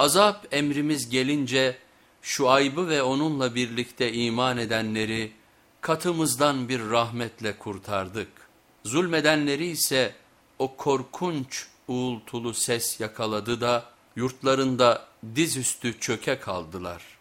Azap emrimiz gelince Şuayb'ı ve onunla birlikte iman edenleri katımızdan bir rahmetle kurtardık. Zulmedenleri ise o korkunç uğultulu ses yakaladı da yurtlarında dizüstü çöke kaldılar.''